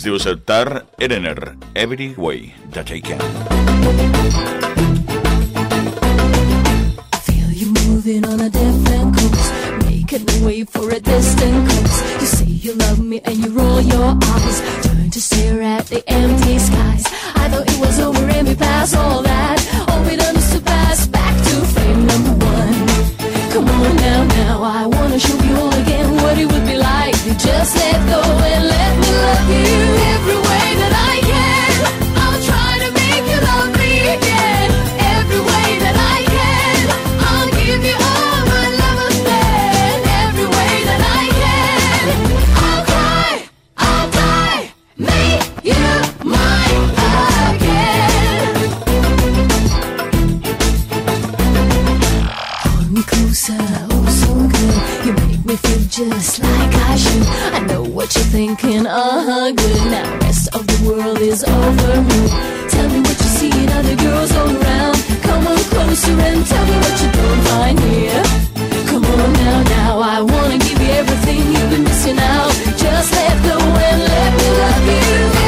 Es diu Septar Erener, Every Way That I Can. Feel you moving on a different course Making way for a distant You say you love me and you roll your eyes. Turn to stare at the empty skies. I thought it was over and we passed all that. All we done is to pass back to now, now I wanna show you all again What it would be like. To just let go and let me love you Every closer, oh so good. You make me feel just like I should. I know what you're thinking, uh-huh, good. Now rest of the world is overruled Tell me what you see in other girls all around? Come on closer and tell me what you don't find here. Come on now, now. I wanna give you everything you've been missing out. Just let go and let me love you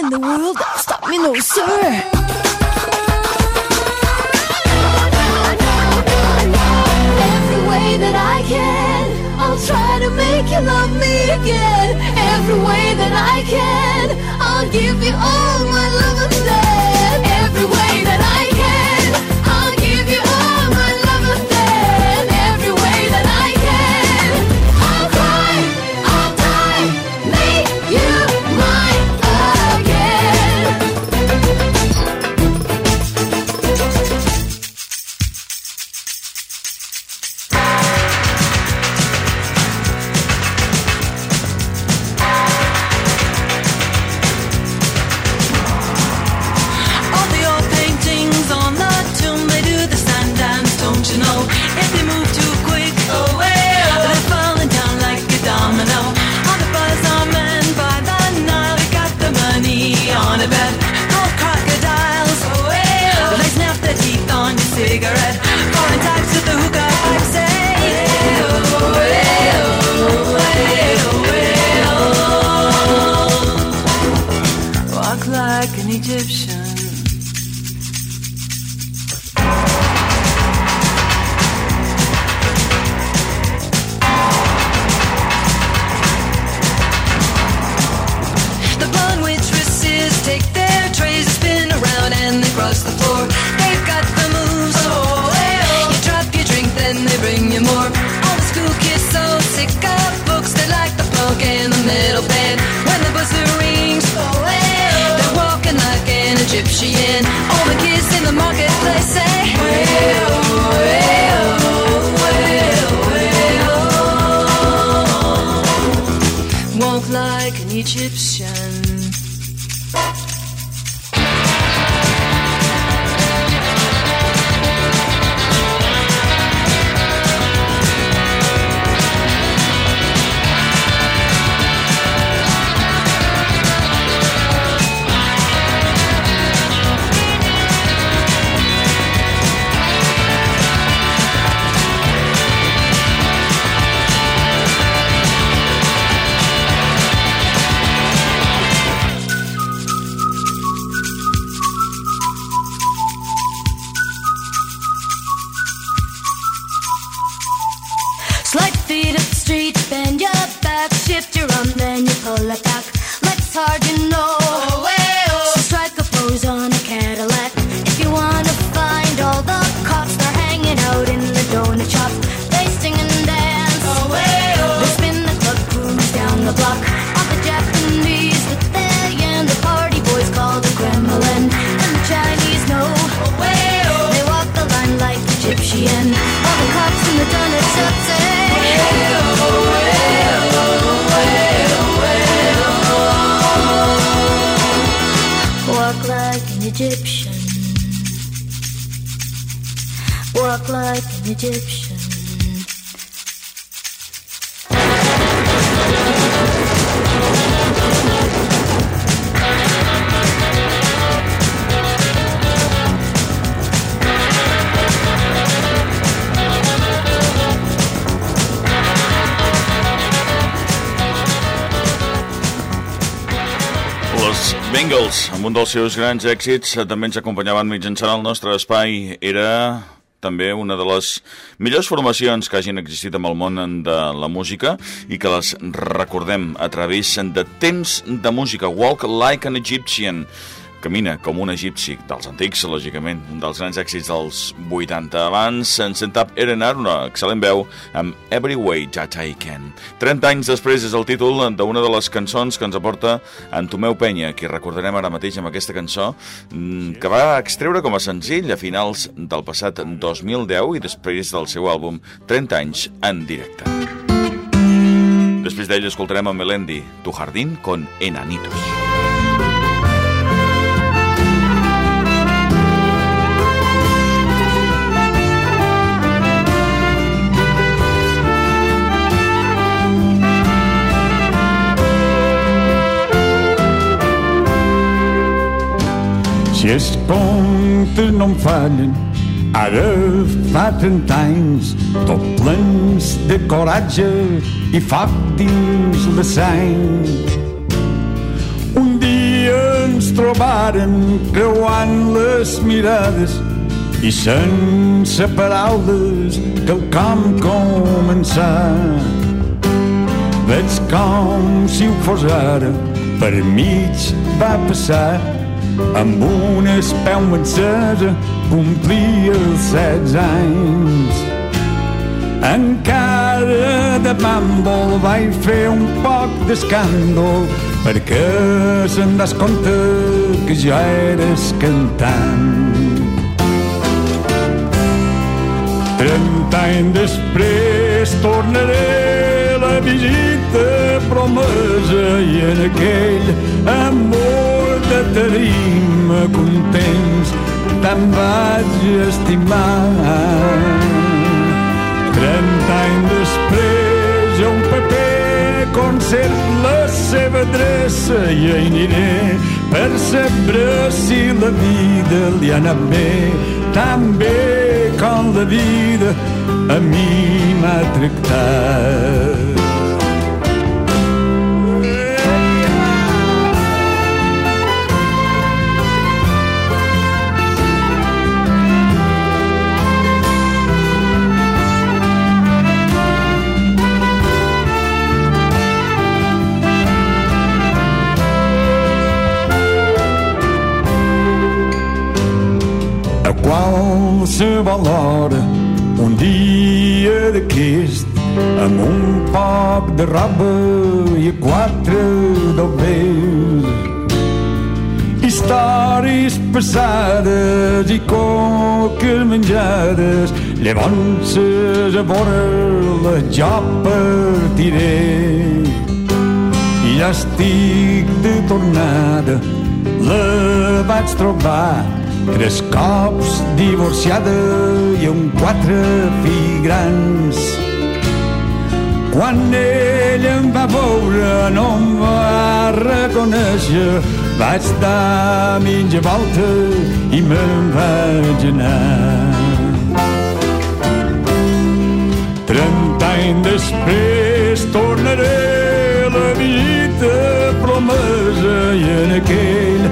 in the world. That will stop me, no sir. That I can I'll try to make you love me again. Every way that I can I'll give you all my love and then Every way that I an All the kids in the marketplace say. Walk like an Egyptian. Like an Egyptian. Bengals, amb un dels seus grans èxits, eh, també ens acompanyaven mitjançant el nostre espai. Era també una de les millors formacions que hagin existit en el món de la música i que les recordem a través de temps de música. Walk like an Egyptian. Camina com un egipci, dels antics, lògicament, un dels grans èxits dels 80. Abans, en Sentap Erenar, una excel·lent veu, amb Every Way That I Can. 30 anys després és el títol d'una de les cançons que ens aporta en Tomeu Penya, qui recordarem ara mateix amb aquesta cançó, mm, que va extreure com a senzill a finals del passat 2010 i després del seu àlbum 30 anys en directe. Després d'ell escoltarem a Melendi, Tu jardín con enanitos. Si els contes no em fallen, ara fa 30 anys, tot plens de coratge i foc dins la sang. Un dia ens trobaren creuant les mirades i sense paraules que el camp començà. Veig com si ho fos ara, per mig va passar amb una espeu encesa complia els 16 anys. Encara de bàmbol vaig fer un poc d'escàndol perquè se'n das compte que jo eres cantant. Trenta anys després tornaré la visita promesa i en aquell amor tarima contents te'n vaig estimar. Trenta anys després jo un paper concert la seva adreça i hi aniré per saber si la vida li ha anat bé tan bé com la vida a mi m'ha tractat. Qualsevol hora un dia d'aquest amb un poc de roba i quatre doblers històries passades i coques menjades llavors a vora la jo partiré. I ja estic de tornada la vaig trobar Tres cops divorciada i un quatre fills grans. Quan ell em va veure no em va reconèixer. Vaig dar mitja volta i me'n vaig anar. Trenta anys després tornaré la visita promesa i en aquell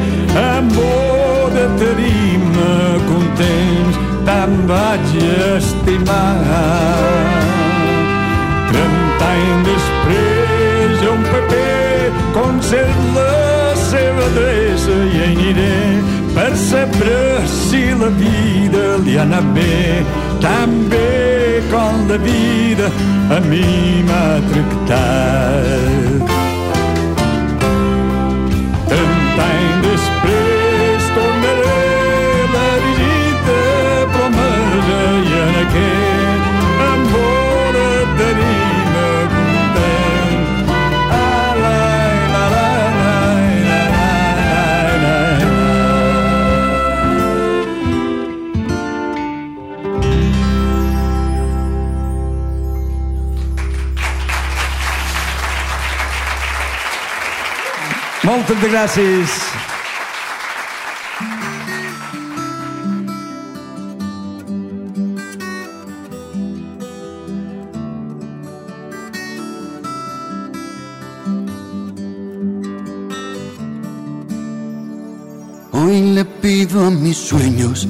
amor de tarima contents te'n vaig estimar. Trenta anys després un paper concert la seva adreça i aniré per saber si la vida li ha anat bé tan bé com la vida a mi m'ha tractat. Trenta anys Moltes gràcies. Hoy le pido a mis sueños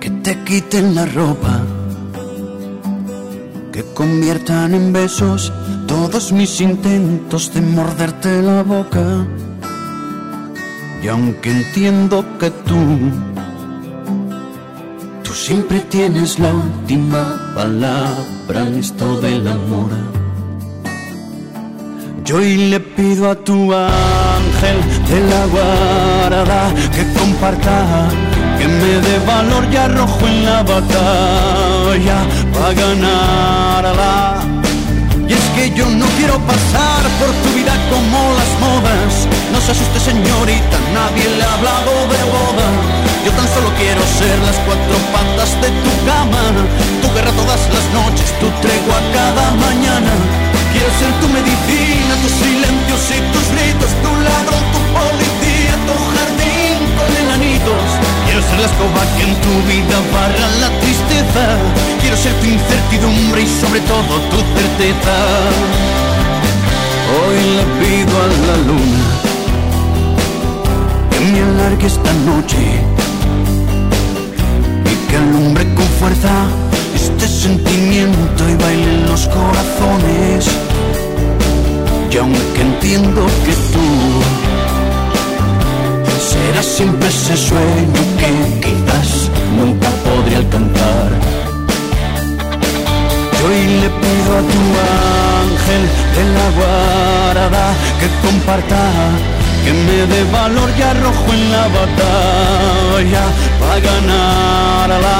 que te quiten la ropa, que conviertan en besos todos mis intentos de morderte la boca. Y aunque entiendo que tú, tú siempre tienes la última palabra en esto del amor. Yo hoy le pido a tu ángel de la guarda que comparta, que me dé valor y arrojo en la batalla para ganarla. Y es que yo no quiero pasar por tu vida como las modas. No se asuste señorita, nadie le ha hablado de boda. Yo tan solo quiero ser las cuatro patas de tu cama, tu guerra todas las noches, tu tregua cada mañana. Quiero ser tu medicina, tus silencios y tus gritos, tu ladrón, tu policía, tu jardín con enanitos. Quiero ser la escoba que en tu vida barra la. Quiero ser tu incertidumbre y sobre todo tu certeza. Hoy le pido a la luna que me alargue esta noche y que alumbre con fuerza este sentimiento y baile en los corazones. Y aunque entiendo que tú serás siempre ese sueño que quizás nunca podré alcanzar. Hoy le pido a tu ángel de la guarda que comparta, que me dé valor y arrojo en la batalla para ganarla.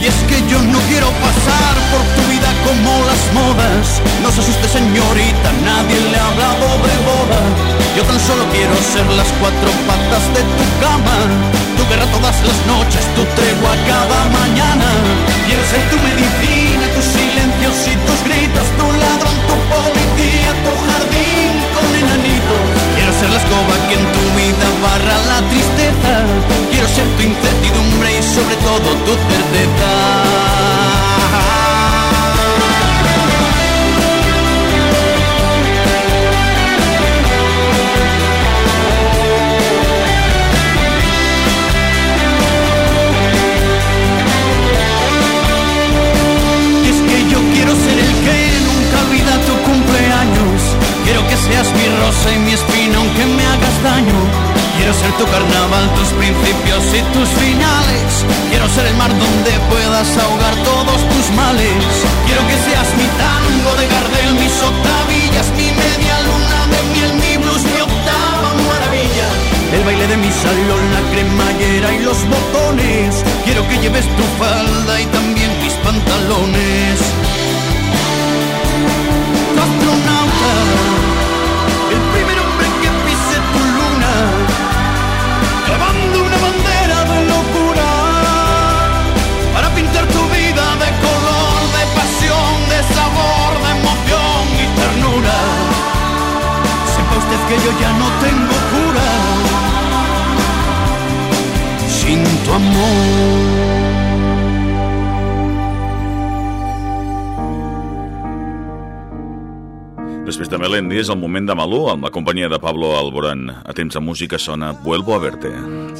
Y es que yo no quiero pasar por tu vida como las modas. No se asuste señorita, nadie le Yo tan solo quiero ser las cuatro patas de tu cama. Tu guerra todas las noches, tu tregua cada mañana. Quiero ser tu medicina, tus silencios y tus gritos, tu ladrón, tu policía, tu jardín con enanitos. Quiero ser la escoba que en tu vida barra la tristeza. Quiero ser tu incertidumbre y sobre todo tu certeza. Seas mi rosa y mi espina aunque me hagas daño. Quiero ser tu carnaval, tus principios y tus finales. Quiero ser el mar donde puedas ahogar todos tus males. Quiero que seas mi tango de Gardel, mis octavillas, mi media luna de miel, mi blues, mi octava maravilla. El baile de mi salón, la cremallera y los botones. Quiero que lleves tu falda y también mis pantalones. Usted que yo ya no tengo cura sin tu amor. Després de Melendi és el moment de Malú amb la companyia de Pablo Alborán. A temps de música sona Vuelvo a verte.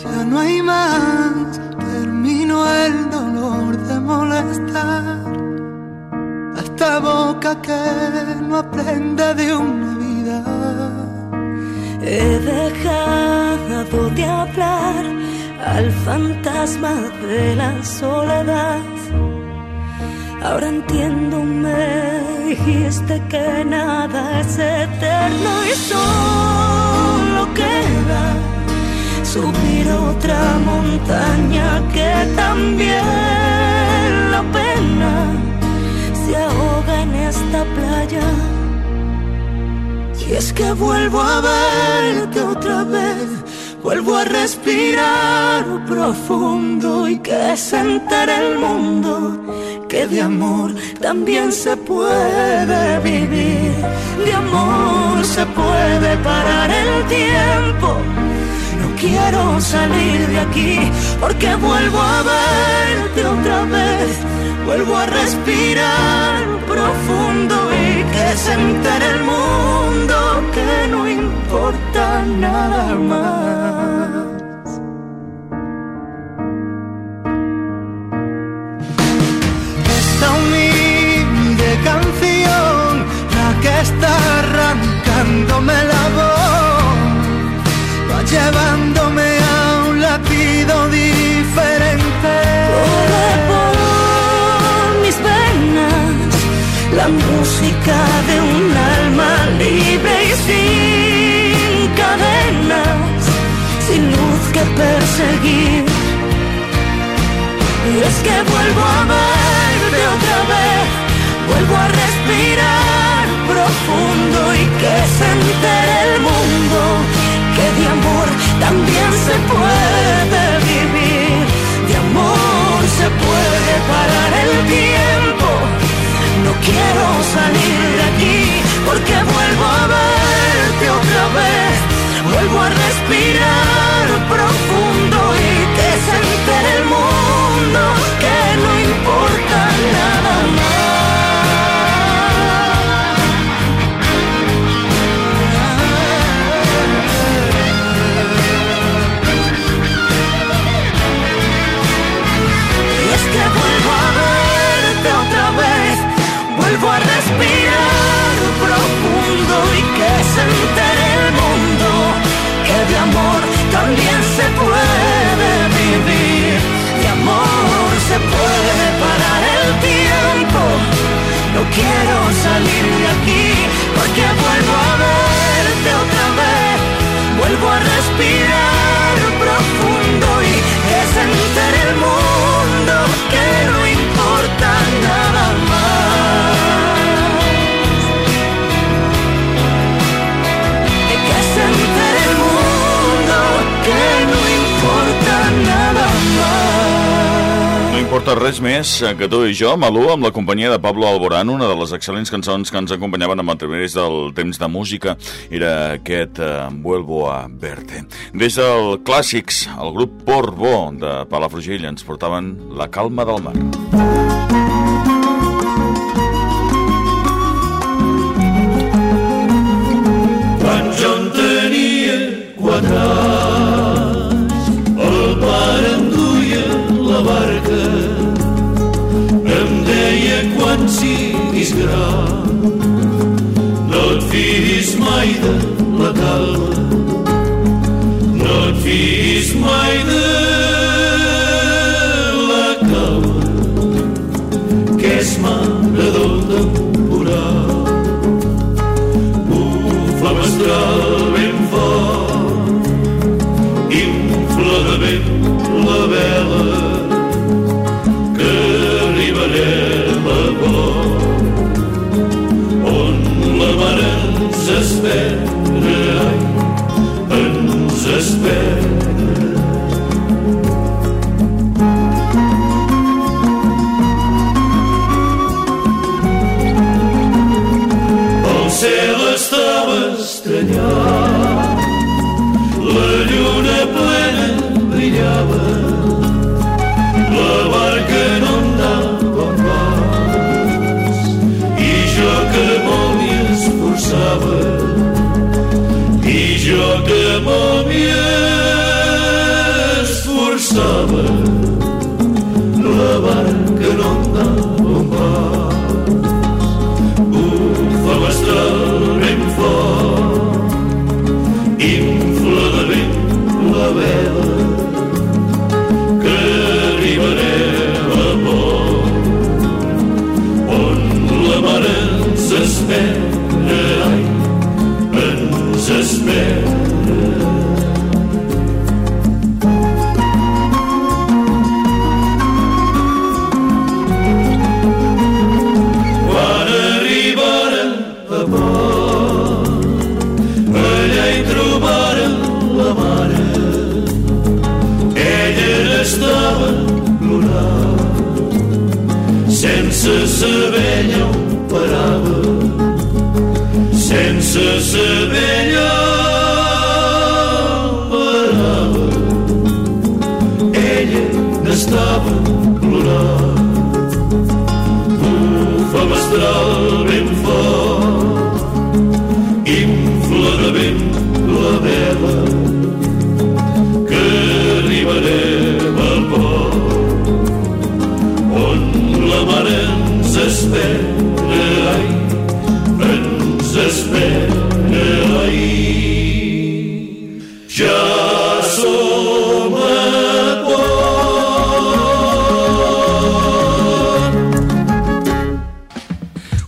Ya no hay más, termino el dolor de molestar a esta boca que no aprende de una vida. He dejado de hablar al fantasma de la soledad. Ahora entiendo, me dijiste que nada es eterno y solo queda subir otra montaña que también la pena se ahoga en esta playa. Y es que vuelvo a verte otra vez, vuelvo a respirar profundo y que se entere el mundo que de amor también se puede vivir. De amor se puede parar el tiempo. No quiero salir de aquí porque vuelvo a verte otra vez. Vuelvo a respirar profundo y que se entere el mundo que no importa nada más. Esta humilde canción, la que está arrancándome la voz, va llevándome música de un alma libre y sin cadenas, sin luz que perseguir. Y es que vuelvo a verte otra vez, vuelvo a respirar profundo y que se entere el mundo que de amor también se puede No quiero salir de aquí porque vuelvo a verte otra vez, vuelvo a respirar importa res més que tu i jo, Malú, amb la companyia de Pablo Alborán, una de les excel·lents cançons que ens acompanyaven amb el través del temps de música, era aquest uh, Vuelvo a verte. Des del Clàssics, el grup Portbó de Palafrugell ens portaven La calma del mar. Quan jo en tenia quatre anys, siguis gran, no et fiïs mai de la calma, no et fiïs mai de Christmas. Que molt m'hi esforçava, la barca no andava allà on parava. Ella n'estava plorant, bufa mestral ben fort, infla de vent la vela, que arribarem al port, on la mare ens espera, espera, ai. Ja som a port.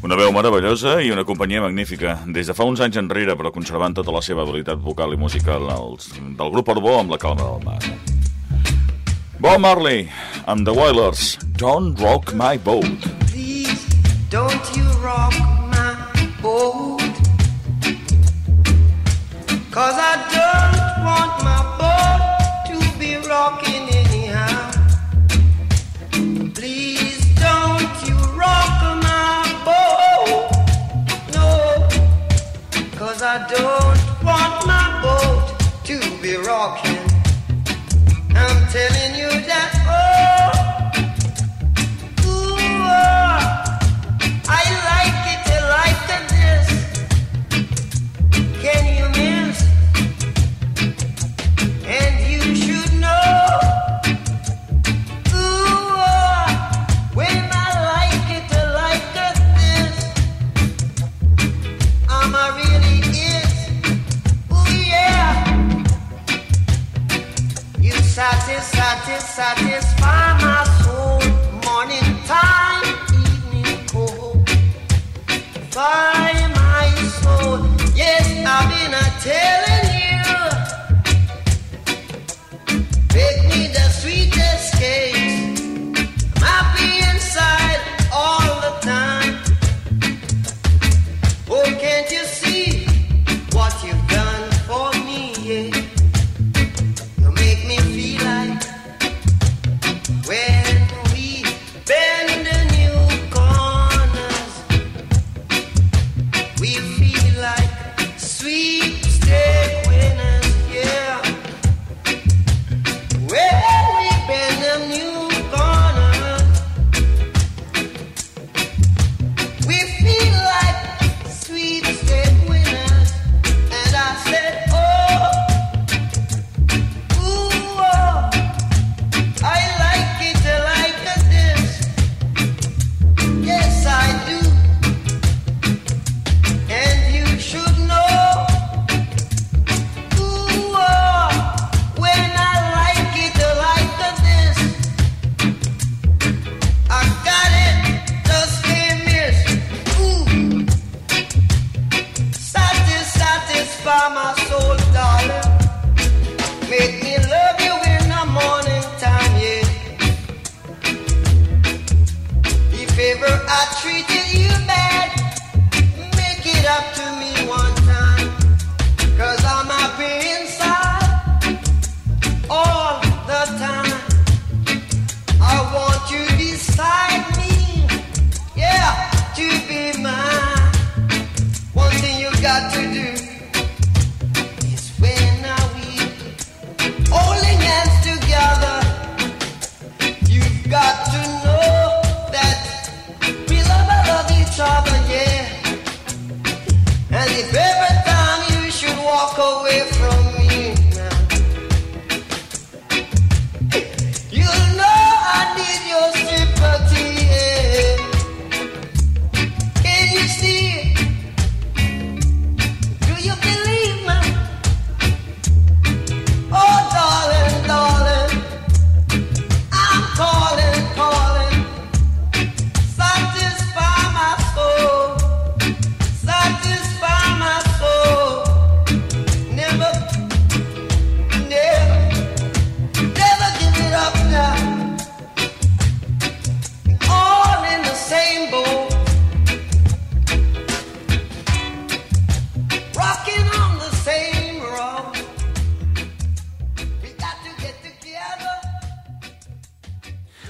Una veu meravellosa i una companyia magnífica. Des de fa uns anys enrere, però conservant tota la seva habilitat vocal i musical els, del grup Orbó amb la calma del mar. Bob Marley, amb The Wailers, Don't Rock My Boat. Please don't you rock my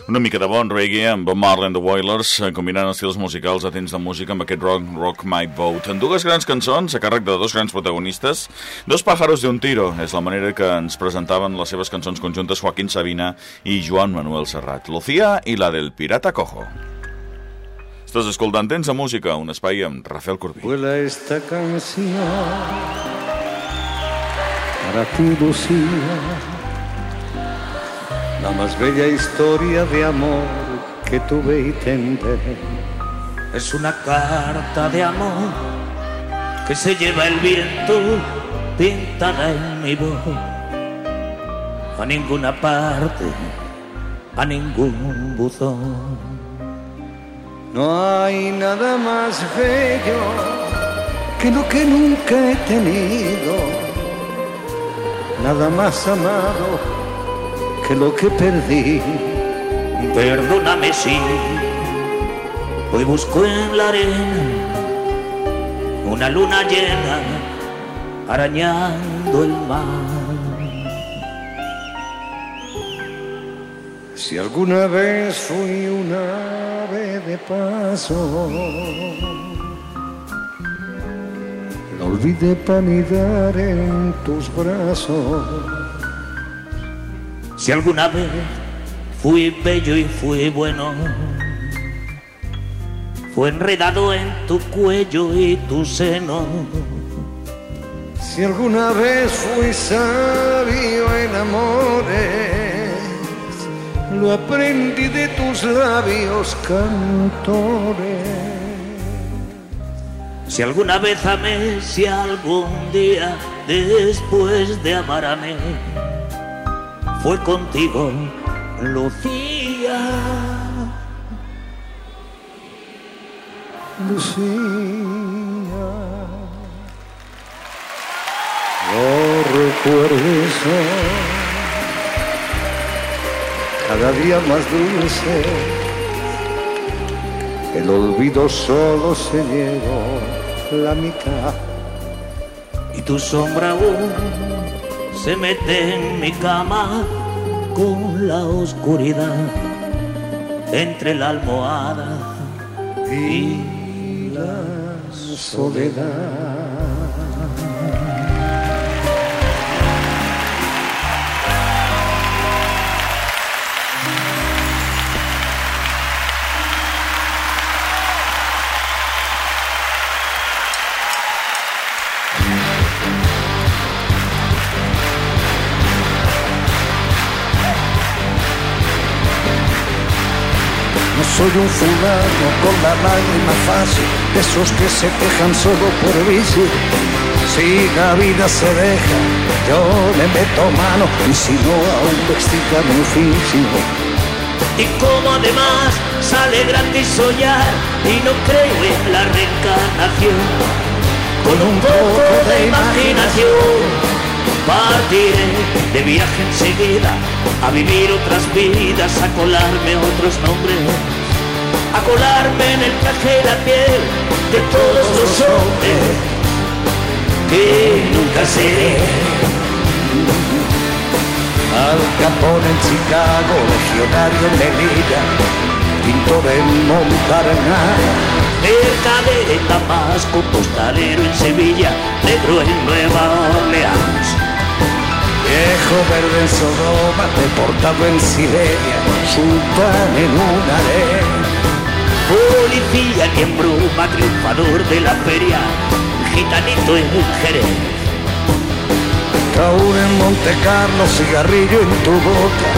Una mica de bon reggae amb Bob Marley and the Wailers, eh, combinant estils musicals atents de música amb aquest rock, rock My Boat. En dues grans cançons, a càrrec de dos grans protagonistes, dos pájaros de un tiro, és la manera que ens presentaven les seves cançons conjuntes Joaquín Sabina i Joan Manuel Serrat. Lucía i la del Pirata Cojo. Estàs escoltant Temps de Música, un espai amb Rafael Corbí. Vuela esta canción para ti, Lucía, la más bella historia de amor que tuve y tendré. Es una carta de amor que se lleva el viento pintada en mi voz. A ninguna parte, a ningún buzón. No hay nada más bello que lo que nunca he tenido, nada más amado que lo que perdí. Perdóname si hoy busco en la arena una luna llena arañando el mar. Si alguna vez fui una ave de paso, lo olvidé para anidar en tus brazos. Si alguna vez fui bello y fui bueno, fue enredado en tu cuello y tu seno. Si alguna vez fui sabio en amores, lo aprendí de tus labios cantores. Si alguna vez amé, si algún día después de amar amé, fue contigo, Lucía. Lucía, no recuerdes cada día más dulce, el olvido solo se llevó la mitad. y tu sombra aún se mete en mi cama con la oscuridad entre la almohada y la soledad. Soy un fulano con la lágrima fácil, de esos que se quejan solo por vicio. Si la vida se deja, yo le meto mano y si no, aún explica mi oficio. y como además sale gratis soñar y no creo en la reencarnación con un poco de imaginación partiré de viaje enseguida a vivir otras vidas a colarme otros nombres a colarme en el traje de la piel de todos los hombres que nunca seré Al Capone en Chicago, legionario en Melilla, pintor en Montparnasse. mercader en Damasco postalero en Sevilla negro en Nueva Orleans Viejo verde en Sodoma, deportado en Siberia, sultán en un harén. Policía y en bruma, triunfador de la feria, gitanito en Jerez. Raúl en Monte Carlo, cigarrillo en tu boca,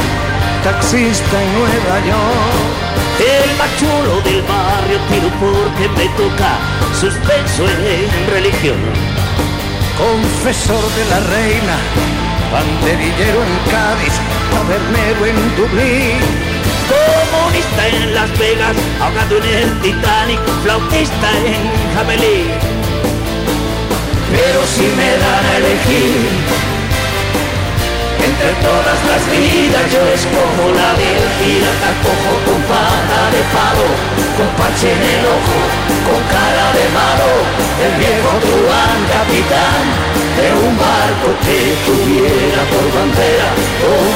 taxista en Nueva York. El machulo del barrio tiro porque me toca, suspenso en religión. Confesor de la reina, banderillero en Cádiz, tabernero en Dublín. Comunista en Las Vegas, ahogado en el Titanic, flautista en Jamelí. Pero si me dan a elegir Entre todas las vidas yo escojo la del pirata cojo con pata de palo, con parche en el ojo, con cara de malo, el viejo truán capitán de un barco que tuviera por bandera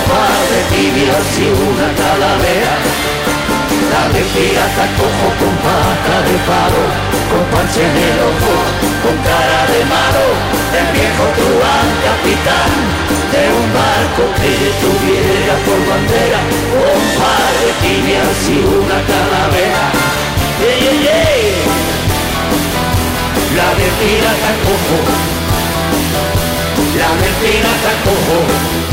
par de tibias y una calavera. La de pirata cojo con pata de palo, con panche en el ojo, con cara de malo, el viejo truán capitán de un barco que tuviera por bandera un par de tibias y una calavera. ¡Ey, ey, ey! La de pirata la de pirata.